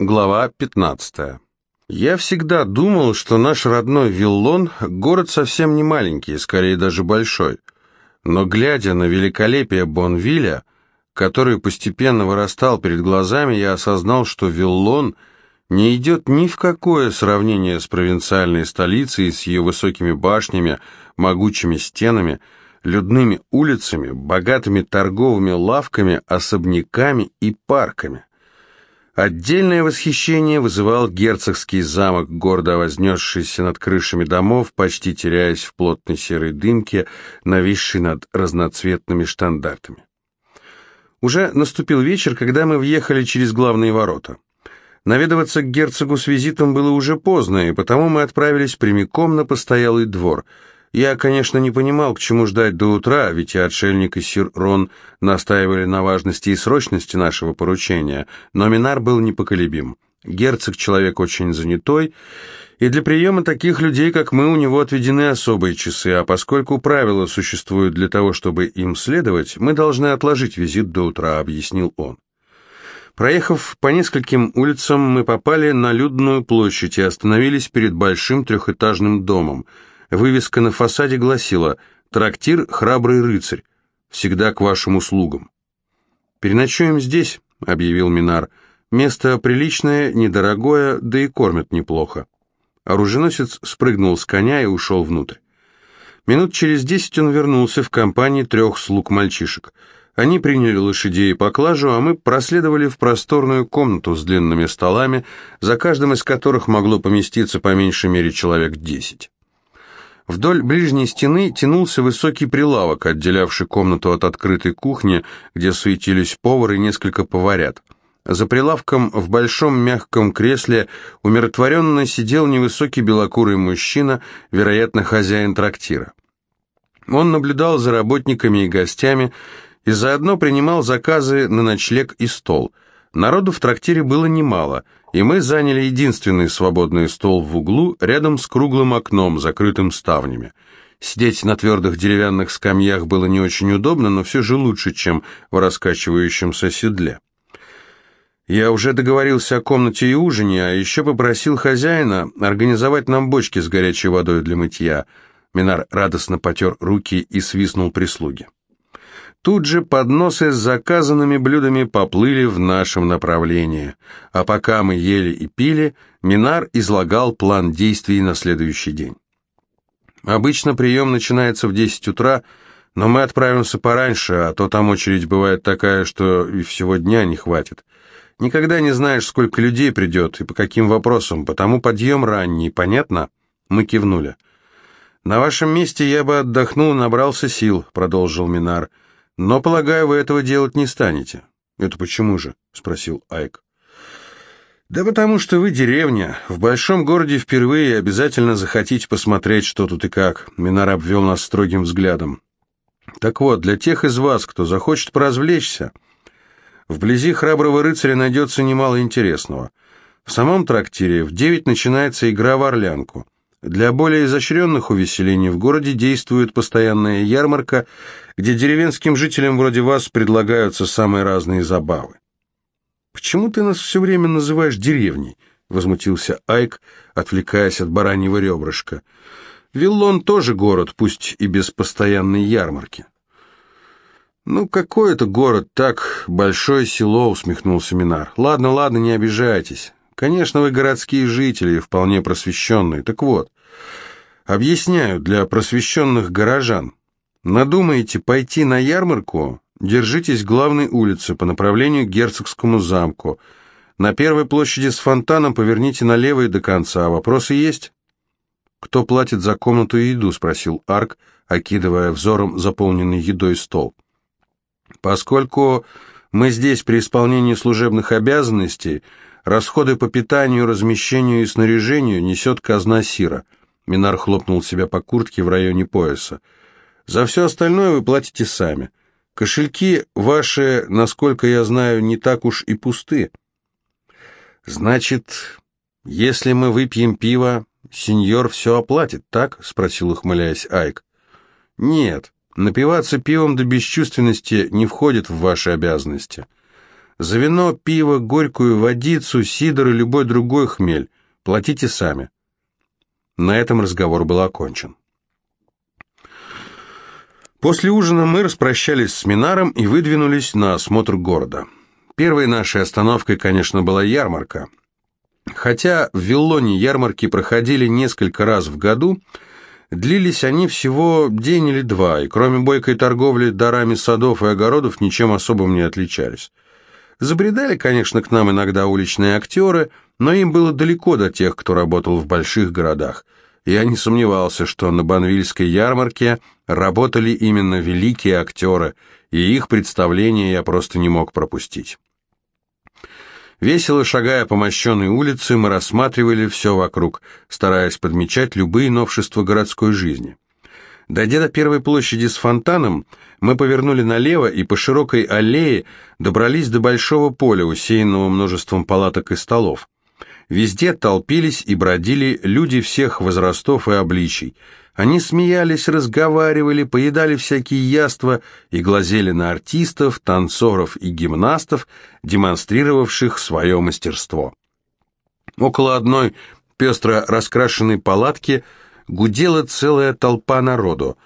Глава 15. Я всегда думал, что наш родной Виллон – город совсем не маленький, скорее даже большой. Но глядя на великолепие Бонвилля, который постепенно вырастал перед глазами, я осознал, что Виллон не идет ни в какое сравнение с провинциальной столицей, с ее высокими башнями, могучими стенами, людными улицами, богатыми торговыми лавками, особняками и парками – Отдельное восхищение вызывал герцогский замок, гордо вознесшийся над крышами домов, почти теряясь в плотной серой дымке, нависшей над разноцветными штандартами. Уже наступил вечер, когда мы въехали через главные ворота. Наведываться к герцогу с визитом было уже поздно, и потому мы отправились прямиком на постоялый двор – я, конечно, не понимал, к чему ждать до утра, ведь и отшельник, и сир Рон настаивали на важности и срочности нашего поручения, но Минар был непоколебим. Герцог — человек очень занятой, и для приема таких людей, как мы, у него отведены особые часы, а поскольку правила существуют для того, чтобы им следовать, мы должны отложить визит до утра, объяснил он. Проехав по нескольким улицам, мы попали на людную площадь и остановились перед большим трехэтажным домом — Вывеска на фасаде гласила «Трактир «Храбрый рыцарь». Всегда к вашим услугам». «Переночуем здесь», — объявил Минар. «Место приличное, недорогое, да и кормят неплохо». Оруженосец спрыгнул с коня и ушел внутрь. Минут через десять он вернулся в компании трех слуг-мальчишек. Они приняли лошадей и поклажу, а мы проследовали в просторную комнату с длинными столами, за каждым из которых могло поместиться по меньшей мере человек десять. Вдоль ближней стены тянулся высокий прилавок, отделявший комнату от открытой кухни, где суетились повар и несколько поварят. За прилавком в большом мягком кресле умиротворенно сидел невысокий белокурый мужчина, вероятно, хозяин трактира. Он наблюдал за работниками и гостями и заодно принимал заказы на ночлег и стол. Народу в трактире было немало – и мы заняли единственный свободный стол в углу рядом с круглым окном, закрытым ставнями. Сидеть на твердых деревянных скамьях было не очень удобно, но все же лучше, чем в раскачивающемся седле. Я уже договорился о комнате и ужине, а еще попросил хозяина организовать нам бочки с горячей водой для мытья. Минар радостно потер руки и свистнул прислуги. Тут же подносы с заказанными блюдами поплыли в нашем направлении, а пока мы ели и пили, Минар излагал план действий на следующий день. Обычно прием начинается в 10 утра, но мы отправимся пораньше, а то там очередь бывает такая, что и всего дня не хватит. Никогда не знаешь, сколько людей придет и по каким вопросам, потому подъем ранний, понятно?» Мы кивнули. «На вашем месте я бы отдохнул, набрался сил», — продолжил Минар. — но, полагаю, вы этого делать не станете. Это почему же? спросил Айк. Да потому что вы деревня. В большом городе впервые обязательно захотите посмотреть, что тут и как. Минар обвел нас строгим взглядом. Так вот, для тех из вас, кто захочет поразвлечься, вблизи храброго рыцаря найдется немало интересного. В самом трактире в девять начинается игра в орлянку. Для более изощренных увеселений в городе действует постоянная ярмарка, где деревенским жителям вроде вас предлагаются самые разные забавы. «Почему ты нас все время называешь деревней?» — возмутился Айк, отвлекаясь от бараньего ребрышка. «Виллон тоже город, пусть и без постоянной ярмарки». «Ну, какой это город, так, большое село», — усмехнулся Минар. «Ладно, ладно, не обижайтесь. Конечно, вы городские жители, вполне просвещенные. Так вот, объясняю для просвещенных горожан. Надумаете пойти на ярмарку? Держитесь главной улицы по направлению к Герцогскому замку. На первой площади с фонтаном поверните налево и до конца. Вопросы есть? «Кто платит за комнату и еду?» — спросил Арк, окидывая взором заполненный едой стол. «Поскольку мы здесь при исполнении служебных обязанностей, Расходы по питанию, размещению и снаряжению несет казна Сира. Минар хлопнул себя по куртке в районе пояса. За все остальное вы платите сами. Кошельки ваши, насколько я знаю, не так уж и пусты. Значит, если мы выпьем пиво, сеньор все оплатит, так? Спросил, ухмыляясь Айк. Нет, напиваться пивом до бесчувственности не входит в ваши обязанности. За вино, пиво, горькую водицу, сидр и любой другой хмель. Платите сами». На этом разговор был окончен. После ужина мы распрощались с Минаром и выдвинулись на осмотр города. Первой нашей остановкой, конечно, была ярмарка. Хотя в Виллоне ярмарки проходили несколько раз в году, длились они всего день или два, и кроме бойкой торговли дарами садов и огородов ничем особым не отличались. Забредали, конечно, к нам иногда уличные актеры, но им было далеко до тех, кто работал в больших городах. Я не сомневался, что на Банвильской ярмарке работали именно великие актеры, и их представления я просто не мог пропустить. Весело шагая по мощенной улице, мы рассматривали все вокруг, стараясь подмечать любые новшества городской жизни. Дойдя до первой площади с фонтаном, мы повернули налево и по широкой аллее добрались до большого поля, усеянного множеством палаток и столов. Везде толпились и бродили люди всех возрастов и обличий. Они смеялись, разговаривали, поедали всякие яства и глазели на артистов, танцоров и гимнастов, демонстрировавших свое мастерство. Около одной пестро раскрашенной палатки гудела целая толпа народу.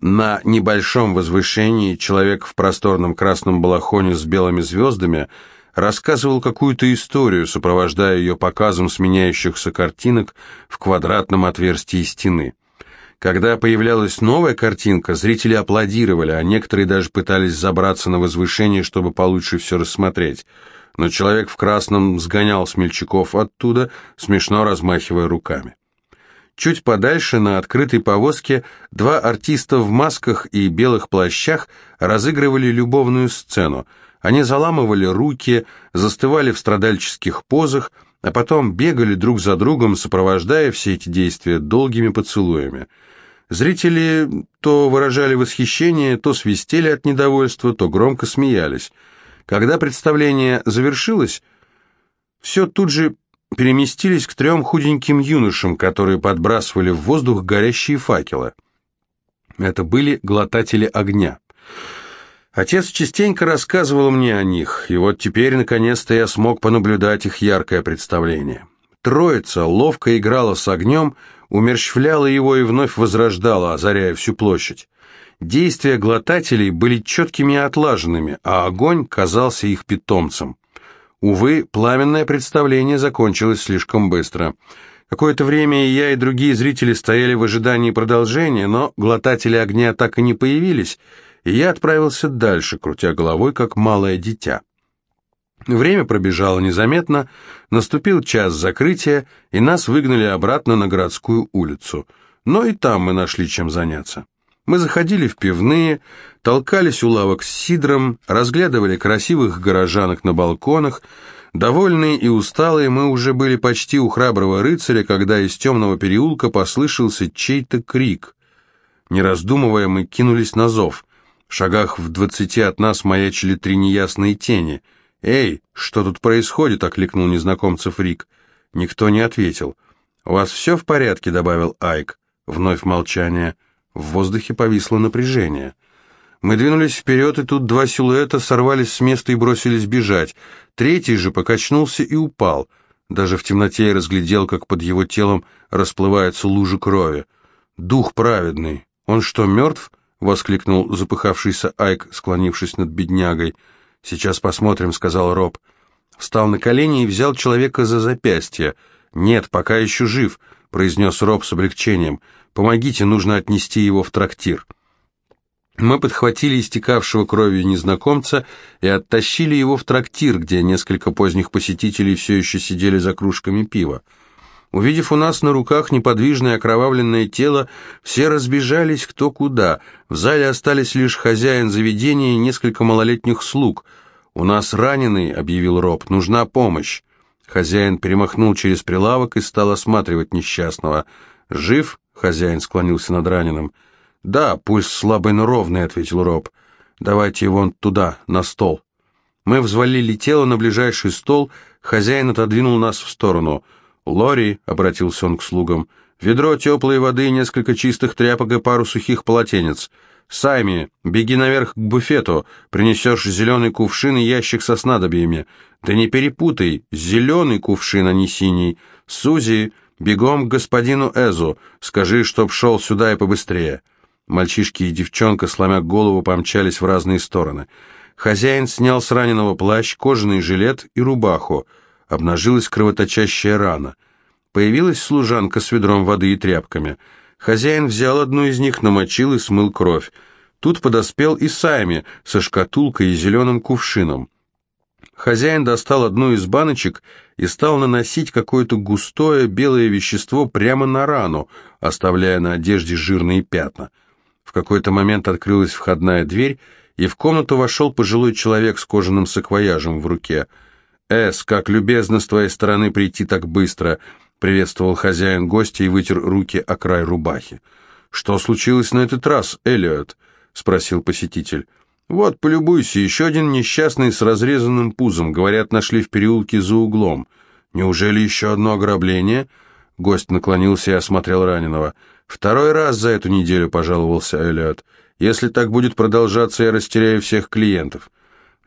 На небольшом возвышении человек в просторном красном балахоне с белыми звездами – рассказывал какую-то историю, сопровождая ее показом сменяющихся картинок в квадратном отверстии стены. Когда появлялась новая картинка, зрители аплодировали, а некоторые даже пытались забраться на возвышение, чтобы получше все рассмотреть. Но человек в красном сгонял смельчаков оттуда, смешно размахивая руками. Чуть подальше, на открытой повозке, два артиста в масках и белых плащах разыгрывали любовную сцену – они заламывали руки, застывали в страдальческих позах, а потом бегали друг за другом, сопровождая все эти действия долгими поцелуями. Зрители то выражали восхищение, то свистели от недовольства, то громко смеялись. Когда представление завершилось, все тут же переместились к трем худеньким юношам, которые подбрасывали в воздух горящие факелы. Это были глотатели огня. Отец частенько рассказывал мне о них, и вот теперь, наконец-то, я смог понаблюдать их яркое представление. Троица ловко играла с огнем, умерщвляла его и вновь возрождала, озаряя всю площадь. Действия глотателей были четкими и отлаженными, а огонь казался их питомцем. Увы, пламенное представление закончилось слишком быстро. Какое-то время и я, и другие зрители стояли в ожидании продолжения, но глотатели огня так и не появились — и я отправился дальше, крутя головой, как малое дитя. Время пробежало незаметно, наступил час закрытия, и нас выгнали обратно на городскую улицу. Но и там мы нашли чем заняться. Мы заходили в пивные, толкались у лавок с сидром, разглядывали красивых горожанок на балконах. Довольные и усталые мы уже были почти у храброго рыцаря, когда из темного переулка послышался чей-то крик. Не раздумывая, мы кинулись на зов. В шагах в двадцати от нас маячили три неясные тени. «Эй, что тут происходит?» — окликнул незнакомцев Рик. Никто не ответил. «У вас все в порядке?» — добавил Айк. Вновь молчание. В воздухе повисло напряжение. Мы двинулись вперед, и тут два силуэта сорвались с места и бросились бежать. Третий же покачнулся и упал. Даже в темноте я разглядел, как под его телом расплывается лужа крови. Дух праведный. Он что, мертв? — воскликнул запыхавшийся Айк, склонившись над беднягой. «Сейчас посмотрим», — сказал Роб. Встал на колени и взял человека за запястье. «Нет, пока еще жив», — произнес Роб с облегчением. «Помогите, нужно отнести его в трактир». Мы подхватили истекавшего кровью незнакомца и оттащили его в трактир, где несколько поздних посетителей все еще сидели за кружками пива. Увидев у нас на руках неподвижное окровавленное тело, все разбежались кто куда. В зале остались лишь хозяин заведения и несколько малолетних слуг. «У нас раненый», — объявил Роб, — «нужна помощь». Хозяин перемахнул через прилавок и стал осматривать несчастного. «Жив?» — хозяин склонился над раненым. «Да, пульс слабый, но ровный», — ответил Роб. «Давайте его туда, на стол». Мы взвалили тело на ближайший стол, хозяин отодвинул нас в сторону — «Лори», — обратился он к слугам, — «ведро теплой воды, несколько чистых тряпок и пару сухих полотенец. Сайми, беги наверх к буфету, принесешь зеленый кувшин и ящик со снадобьями. Да не перепутай, зеленый кувшин, а не синий. Сузи, бегом к господину Эзу, скажи, чтоб шел сюда и побыстрее». Мальчишки и девчонка, сломя голову, помчались в разные стороны. Хозяин снял с раненого плащ, кожаный жилет и рубаху. Обнажилась кровоточащая рана. Появилась служанка с ведром воды и тряпками. Хозяин взял одну из них, намочил и смыл кровь. Тут подоспел и Сайми со шкатулкой и зеленым кувшином. Хозяин достал одну из баночек и стал наносить какое-то густое белое вещество прямо на рану, оставляя на одежде жирные пятна. В какой-то момент открылась входная дверь, и в комнату вошел пожилой человек с кожаным саквояжем в руке. «Эс, как любезно с твоей стороны прийти так быстро!» — приветствовал хозяин гостя и вытер руки о край рубахи. «Что случилось на этот раз, Эллиот?» — спросил посетитель. «Вот, полюбуйся, еще один несчастный с разрезанным пузом, говорят, нашли в переулке за углом. Неужели еще одно ограбление?» Гость наклонился и осмотрел раненого. «Второй раз за эту неделю», — пожаловался Эллиот. «Если так будет продолжаться, я растеряю всех клиентов».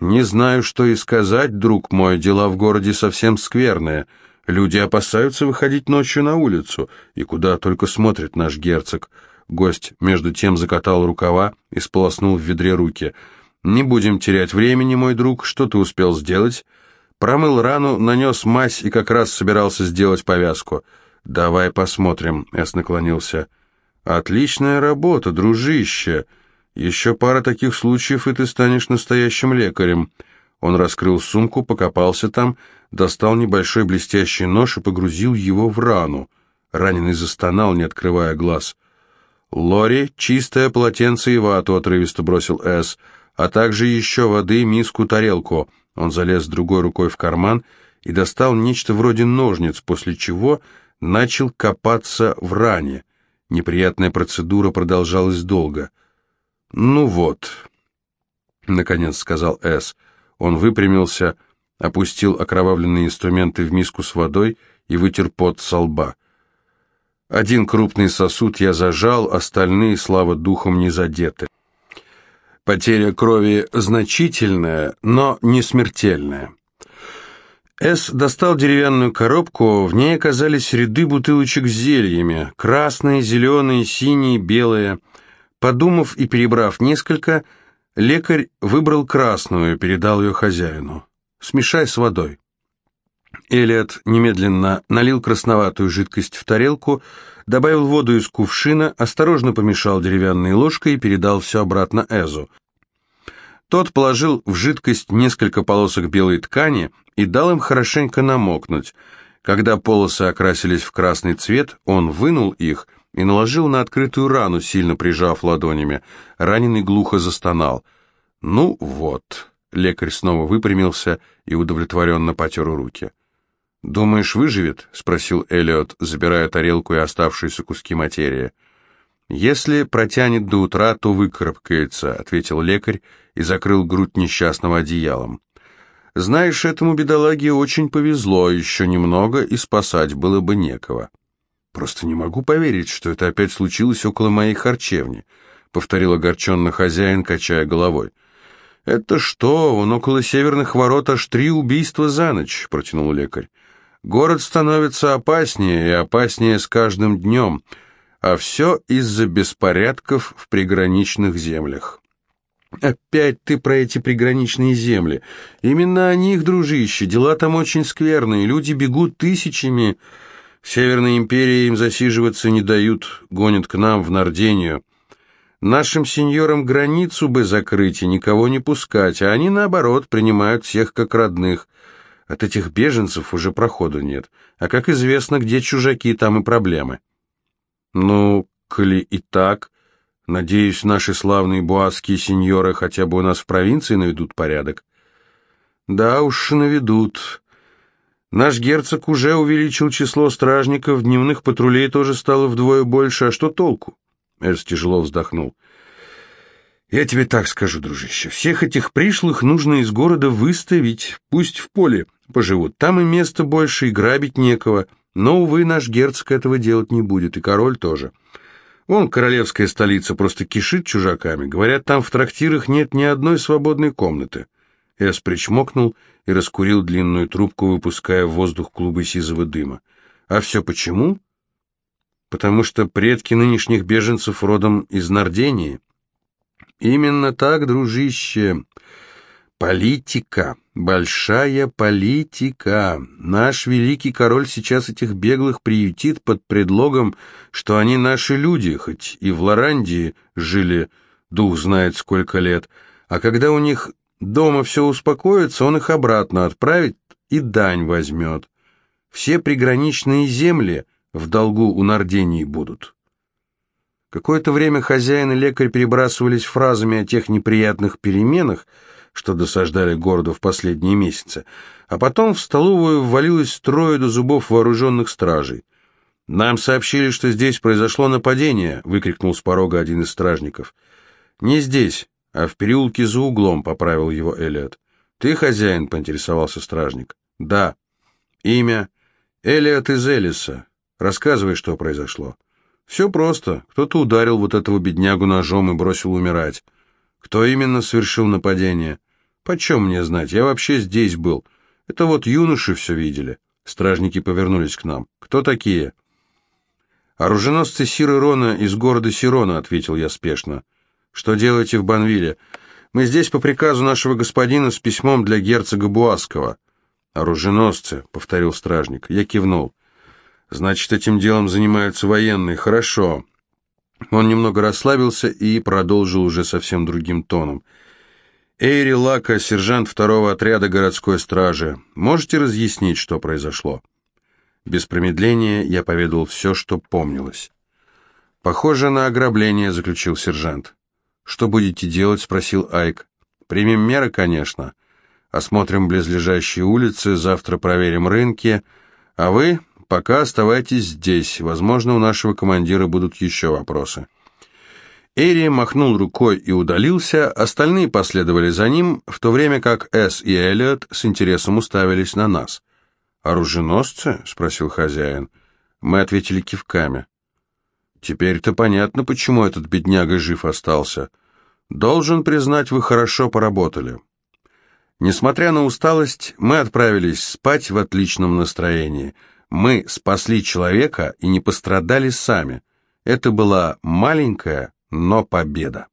«Не знаю, что и сказать, друг мой, дела в городе совсем скверные. Люди опасаются выходить ночью на улицу, и куда только смотрит наш герцог». Гость между тем закатал рукава и сполоснул в ведре руки. «Не будем терять времени, мой друг, что ты успел сделать?» Промыл рану, нанес мазь и как раз собирался сделать повязку. «Давай посмотрим», — Эс наклонился. «Отличная работа, дружище. Еще пара таких случаев, и ты станешь настоящим лекарем». Он раскрыл сумку, покопался там, достал небольшой блестящий нож и погрузил его в рану. Раненый застонал, не открывая глаз. «Лори, чистое полотенце и вату», — отрывисто бросил Эс, «а также еще воды, миску, тарелку». Он залез другой рукой в карман и достал нечто вроде ножниц, после чего начал копаться в ране. Неприятная процедура продолжалась долго. «Ну вот», — наконец сказал С. Он выпрямился, опустил окровавленные инструменты в миску с водой и вытер пот со лба. Один крупный сосуд я зажал, остальные, слава духом, не задеты. Потеря крови значительная, но не смертельная. С достал деревянную коробку, в ней оказались ряды бутылочек с зельями, красные, зеленые, синие, белые. Подумав и перебрав несколько, лекарь выбрал красную и передал ее хозяину. «Смешай с водой». Элиот немедленно налил красноватую жидкость в тарелку, добавил воду из кувшина, осторожно помешал деревянной ложкой и передал все обратно Эзу. Тот положил в жидкость несколько полосок белой ткани и дал им хорошенько намокнуть. Когда полосы окрасились в красный цвет, он вынул их и наложил на открытую рану, сильно прижав ладонями. Раненый глухо застонал. «Ну вот», — лекарь снова выпрямился и удовлетворенно потер руки. «Думаешь, выживет?» — спросил Эллиот, забирая тарелку и оставшиеся куски материи. «Если протянет до утра, то выкарабкается», — ответил лекарь и закрыл грудь несчастного одеялом. «Знаешь, этому бедолаге очень повезло, еще немного, и спасать было бы некого». «Просто не могу поверить, что это опять случилось около моей харчевни», — повторил огорченно хозяин, качая головой. «Это что, он около северных ворот аж три убийства за ночь», — протянул лекарь. «Город становится опаснее и опаснее с каждым днем» а все из-за беспорядков в приграничных землях. Опять ты про эти приграничные земли. Именно о них, дружище, дела там очень скверные, люди бегут тысячами. В Северной империи им засиживаться не дают, гонят к нам в Нардению. Нашим сеньорам границу бы закрыть и никого не пускать, а они, наоборот, принимают всех как родных. От этих беженцев уже проходу нет. А как известно, где чужаки, там и проблемы. «Ну, коли и так, надеюсь, наши славные буасские сеньоры хотя бы у нас в провинции наведут порядок». «Да уж, наведут. Наш герцог уже увеличил число стражников, дневных патрулей тоже стало вдвое больше, а что толку?» Эрс тяжело вздохнул. «Я тебе так скажу, дружище, всех этих пришлых нужно из города выставить, пусть в поле поживут, там и места больше, и грабить некого». Но, увы, наш герцог этого делать не будет, и король тоже. Вон королевская столица просто кишит чужаками. Говорят, там в трактирах нет ни одной свободной комнаты. Эс причмокнул и раскурил длинную трубку, выпуская в воздух клубы сизого дыма. А все почему? Потому что предки нынешних беженцев родом из Нардении. Именно так, дружище. Политика, большая политика. Наш великий король сейчас этих беглых приютит под предлогом, что они наши люди, хоть и в Лорандии жили дух знает сколько лет, а когда у них дома все успокоится, он их обратно отправит и дань возьмет. Все приграничные земли в долгу у Нардении будут. Какое-то время хозяин и лекарь перебрасывались фразами о тех неприятных переменах, что досаждали городу в последние месяцы, а потом в столовую ввалилось трое до зубов вооруженных стражей. «Нам сообщили, что здесь произошло нападение», — выкрикнул с порога один из стражников. «Не здесь, а в переулке за углом», — поправил его Элиот. «Ты хозяин?» — поинтересовался стражник. «Да». «Имя?» «Элиот из Элиса. Рассказывай, что произошло». «Все просто. Кто-то ударил вот этого беднягу ножом и бросил умирать. Кто именно совершил нападение?» «Почем мне знать? Я вообще здесь был. Это вот юноши все видели». Стражники повернулись к нам. «Кто такие?» «Оруженосцы Сиры Рона из города Сирона», — ответил я спешно. «Что делаете в Банвиле?» «Мы здесь по приказу нашего господина с письмом для герцога Буаскова». «Оруженосцы», — повторил стражник. Я кивнул. «Значит, этим делом занимаются военные. Хорошо». Он немного расслабился и продолжил уже совсем другим тоном. Эйри Лака, сержант второго отряда городской стражи. Можете разъяснить, что произошло?» Без промедления я поведал все, что помнилось. «Похоже на ограбление», — заключил сержант. «Что будете делать?» — спросил Айк. «Примем меры, конечно. Осмотрим близлежащие улицы, завтра проверим рынки. А вы пока оставайтесь здесь. Возможно, у нашего командира будут еще вопросы». Эри махнул рукой и удалился, остальные последовали за ним, в то время как Эс и Эллиот с интересом уставились на нас. «Оруженосцы?» — спросил хозяин. Мы ответили кивками. «Теперь-то понятно, почему этот бедняга жив остался. Должен признать, вы хорошо поработали». Несмотря на усталость, мы отправились спать в отличном настроении. Мы спасли человека и не пострадали сами. Это была маленькая, но победа.